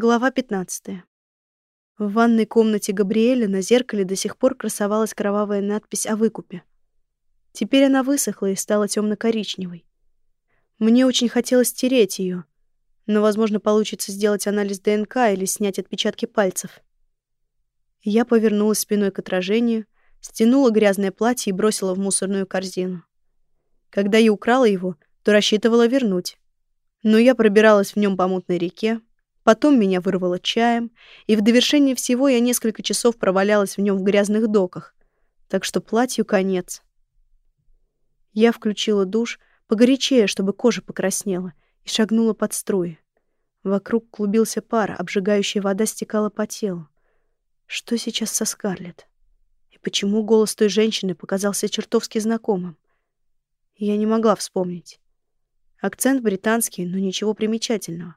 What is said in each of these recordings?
Глава 15. В ванной комнате Габриэля на зеркале до сих пор красовалась кровавая надпись о выкупе. Теперь она высохла и стала темно-коричневой. Мне очень хотелось стереть ее, но, возможно, получится сделать анализ ДНК или снять отпечатки пальцев. Я повернулась спиной к отражению, стянула грязное платье и бросила в мусорную корзину. Когда я украла его, то рассчитывала вернуть. Но я пробиралась в нем по мутной реке, Потом меня вырвало чаем, и в довершение всего я несколько часов провалялась в нем в грязных доках. Так что платью конец. Я включила душ погорячее, чтобы кожа покраснела, и шагнула под струи. Вокруг клубился пар, обжигающая вода стекала по телу. Что сейчас со Скарлетт? И почему голос той женщины показался чертовски знакомым? Я не могла вспомнить. Акцент британский, но ничего примечательного.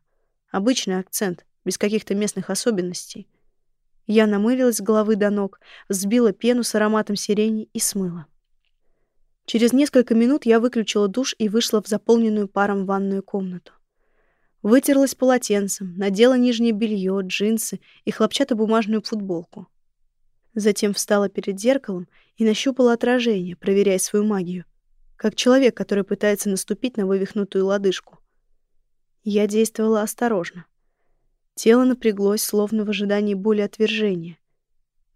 Обычный акцент, без каких-то местных особенностей. Я намылилась с головы до ног, взбила пену с ароматом сирени и смыла. Через несколько минут я выключила душ и вышла в заполненную паром ванную комнату. Вытерлась полотенцем, надела нижнее белье, джинсы и хлопчатобумажную футболку. Затем встала перед зеркалом и нащупала отражение, проверяя свою магию, как человек, который пытается наступить на вывихнутую лодыжку. Я действовала осторожно. Тело напряглось, словно в ожидании боли отвержения.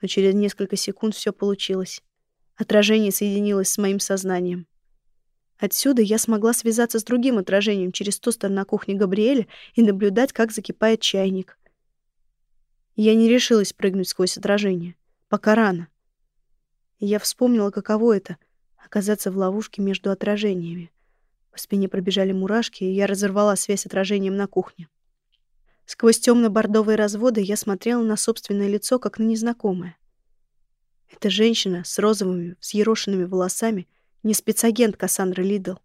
Но через несколько секунд все получилось. Отражение соединилось с моим сознанием. Отсюда я смогла связаться с другим отражением через тостер на кухне Габриэля и наблюдать, как закипает чайник. Я не решилась прыгнуть сквозь отражение. Пока рано. Я вспомнила, каково это — оказаться в ловушке между отражениями. По спине пробежали мурашки, и я разорвала связь отражением на кухне. Сквозь темно-бордовые разводы я смотрела на собственное лицо, как на незнакомое. Эта женщина с розовыми, взъерошенными волосами не спецагент Кассандры Лидл.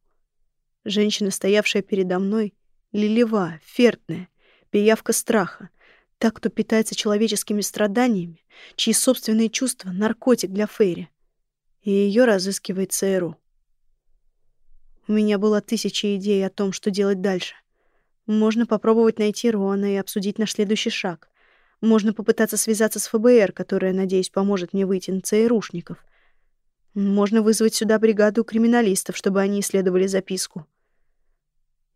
Женщина, стоявшая передо мной, лилева, фертная, пиявка страха, та, кто питается человеческими страданиями, чьи собственные чувства — наркотик для Фейри. И ее разыскивает ЦРУ. У меня было тысяча идей о том, что делать дальше. Можно попробовать найти Рона и обсудить наш следующий шаг. Можно попытаться связаться с ФБР, которая, надеюсь, поможет мне выйти на ЦРУшников. Можно вызвать сюда бригаду криминалистов, чтобы они исследовали записку.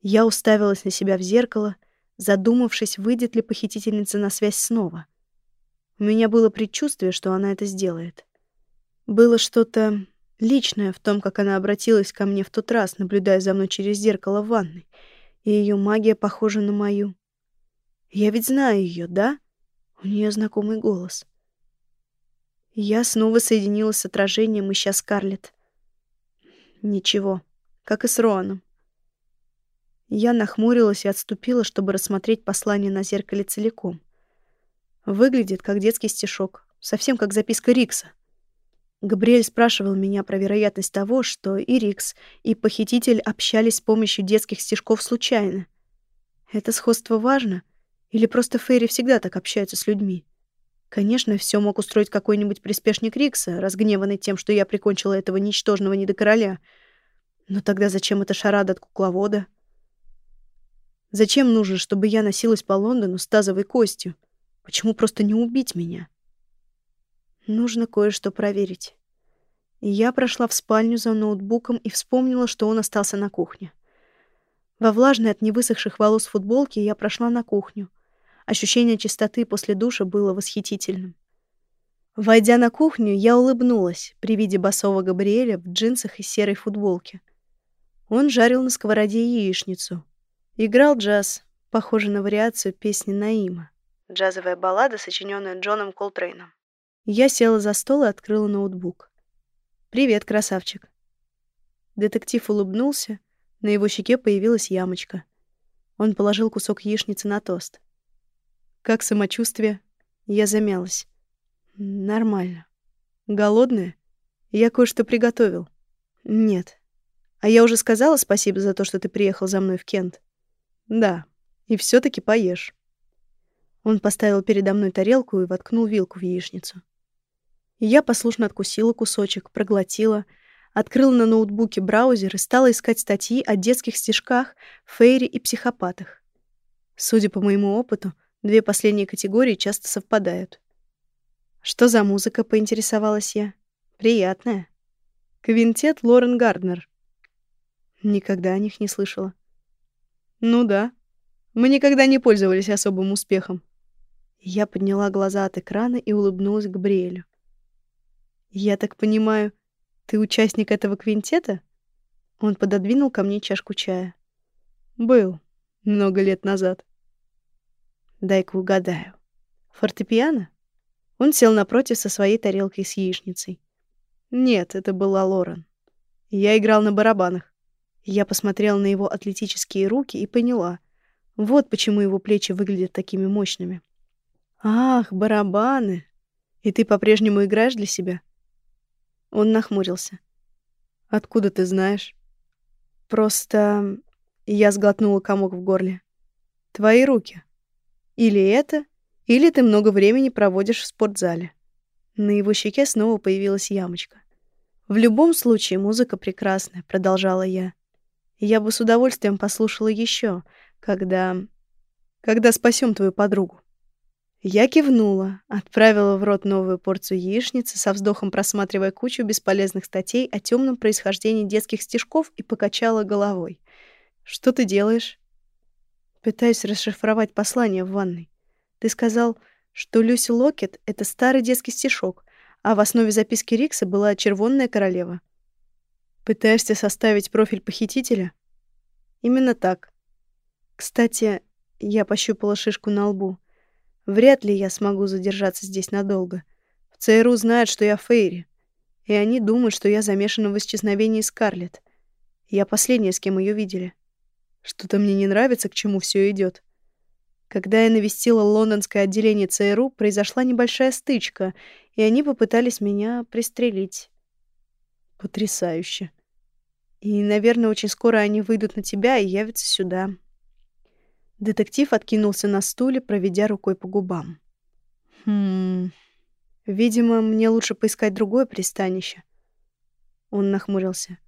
Я уставилась на себя в зеркало, задумавшись, выйдет ли похитительница на связь снова. У меня было предчувствие, что она это сделает. Было что-то личное в том, как она обратилась ко мне в тот раз, наблюдая за мной через зеркало в ванной. И ее магия похожа на мою. Я ведь знаю ее, да? У нее знакомый голос. Я снова соединилась с отражением, ища Скарлетт. Ничего, как и с Роаном. Я нахмурилась и отступила, чтобы рассмотреть послание на зеркале целиком. Выглядит как детский стишок, совсем как записка Рикса — Габриэль спрашивал меня про вероятность того, что и Рикс, и похититель общались с помощью детских стишков случайно. Это сходство важно? Или просто Фейри всегда так общаются с людьми? Конечно, все мог устроить какой-нибудь приспешник Рикса, разгневанный тем, что я прикончила этого ничтожного недокороля. Но тогда зачем эта шарада от кукловода? Зачем нужно, чтобы я носилась по Лондону с тазовой костью? Почему просто не убить меня? Нужно кое-что проверить. Я прошла в спальню за ноутбуком и вспомнила, что он остался на кухне. Во влажной от невысохших волос футболке я прошла на кухню. Ощущение чистоты после душа было восхитительным. Войдя на кухню, я улыбнулась при виде басового Габриэля в джинсах и серой футболке. Он жарил на сковороде яичницу. Играл джаз, похожий на вариацию песни Наима. Джазовая баллада, сочиненная Джоном Колтрейном. Я села за стол и открыла ноутбук. «Привет, красавчик». Детектив улыбнулся, на его щеке появилась ямочка. Он положил кусок яичницы на тост. «Как самочувствие?» Я замялась. «Нормально. Голодная? Я кое-что приготовил». «Нет. А я уже сказала спасибо за то, что ты приехал за мной в Кент?» «Да. И все таки поешь». Он поставил передо мной тарелку и воткнул вилку в яичницу. Я послушно откусила кусочек, проглотила, открыла на ноутбуке браузер и стала искать статьи о детских стишках, фейри и психопатах. Судя по моему опыту, Две последние категории часто совпадают. Что за музыка, поинтересовалась я. Приятная. Квинтет Лорен Гарднер. Никогда о них не слышала. Ну да. Мы никогда не пользовались особым успехом. Я подняла глаза от экрана и улыбнулась Габриэлю. Я так понимаю, ты участник этого квинтета? Он пододвинул ко мне чашку чая. Был много лет назад. Дай-ка угадаю. Фортепиано? Он сел напротив со своей тарелкой с яичницей. Нет, это была Лорен. Я играл на барабанах. Я посмотрела на его атлетические руки и поняла. Вот почему его плечи выглядят такими мощными. Ах, барабаны. И ты по-прежнему играешь для себя? Он нахмурился. Откуда ты знаешь? Просто я сглотнула комок в горле. Твои руки. Или это, или ты много времени проводишь в спортзале. На его щеке снова появилась ямочка. В любом случае музыка прекрасная, продолжала я. Я бы с удовольствием послушала еще, когда когда спасем твою подругу. Я кивнула, отправила в рот новую порцию яичницы, со вздохом просматривая кучу бесполезных статей о темном происхождении детских стишков и покачала головой. Что ты делаешь? Пытаюсь расшифровать послание в ванной. Ты сказал, что Люси Локет — это старый детский стишок, а в основе записки Рикса была червонная королева. Пытаешься составить профиль похитителя? Именно так. Кстати, я пощупала шишку на лбу. Вряд ли я смогу задержаться здесь надолго. В ЦРУ знают, что я Фейри, и они думают, что я замешана в исчезновении Скарлетт. Я последняя, с кем ее видели. Что-то мне не нравится, к чему все идет. Когда я навестила лондонское отделение ЦРУ, произошла небольшая стычка, и они попытались меня пристрелить. Потрясающе. И, наверное, очень скоро они выйдут на тебя и явятся сюда. Детектив откинулся на стуле, проведя рукой по губам. Хм. Видимо, мне лучше поискать другое пристанище. Он нахмурился.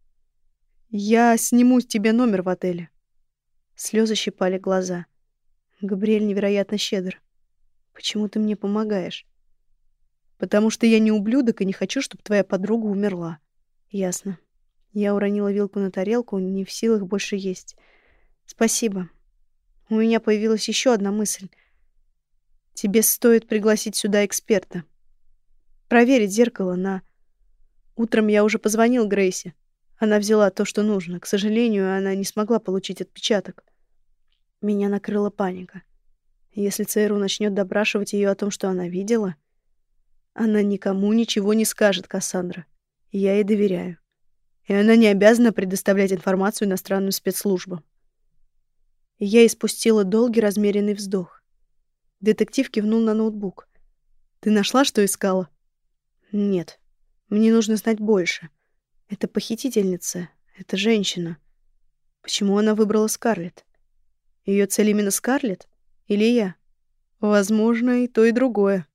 Я сниму тебе номер в отеле. Слезы щипали глаза. Габриэль невероятно щедр. Почему ты мне помогаешь? Потому что я не ублюдок и не хочу, чтобы твоя подруга умерла. Ясно. Я уронила вилку на тарелку, не в силах больше есть. Спасибо. У меня появилась еще одна мысль. Тебе стоит пригласить сюда эксперта. Проверить зеркало на... Утром я уже позвонил Грейси. Она взяла то, что нужно. К сожалению, она не смогла получить отпечаток. Меня накрыла паника. Если ЦРУ начнет допрашивать ее о том, что она видела, она никому ничего не скажет, Кассандра. Я ей доверяю. И она не обязана предоставлять информацию иностранным спецслужбам. Я испустила долгий размеренный вздох. Детектив кивнул на ноутбук. «Ты нашла, что искала?» «Нет. Мне нужно знать больше. Это похитительница. Это женщина. Почему она выбрала Скарлетт? Ее цель именно Скарлетт? Или я? Возможно, и то, и другое.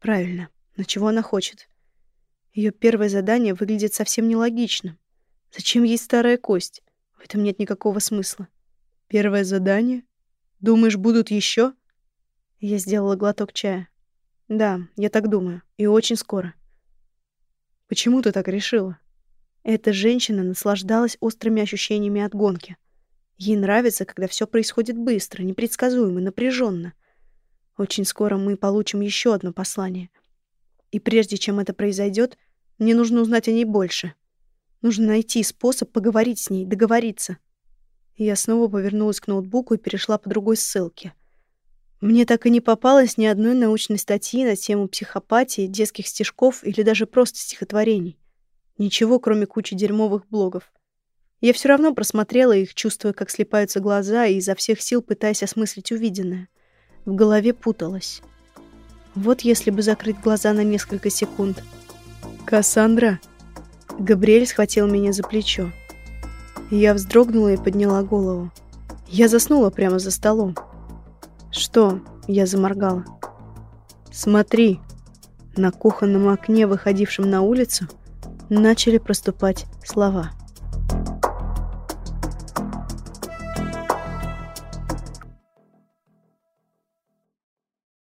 Правильно. Но чего она хочет? Ее первое задание выглядит совсем нелогичным. Зачем ей старая кость? В этом нет никакого смысла. Первое задание? Думаешь, будут еще? Я сделала глоток чая. Да, я так думаю. И очень скоро. Почему ты так решила? Эта женщина наслаждалась острыми ощущениями от гонки. Ей нравится, когда все происходит быстро, непредсказуемо, напряженно. Очень скоро мы получим еще одно послание. И прежде чем это произойдет, мне нужно узнать о ней больше. Нужно найти способ поговорить с ней, договориться. Я снова повернулась к ноутбуку и перешла по другой ссылке. Мне так и не попалось ни одной научной статьи на тему психопатии, детских стишков или даже просто стихотворений. Ничего, кроме кучи дерьмовых блогов. Я все равно просмотрела их, чувствуя, как слепаются глаза, и изо всех сил пытаясь осмыслить увиденное. В голове путалось. Вот если бы закрыть глаза на несколько секунд. «Кассандра!» Габриэль схватил меня за плечо. Я вздрогнула и подняла голову. Я заснула прямо за столом. «Что?» — я заморгала. «Смотри!» На кухонном окне, выходившем на улицу, начали проступать слова.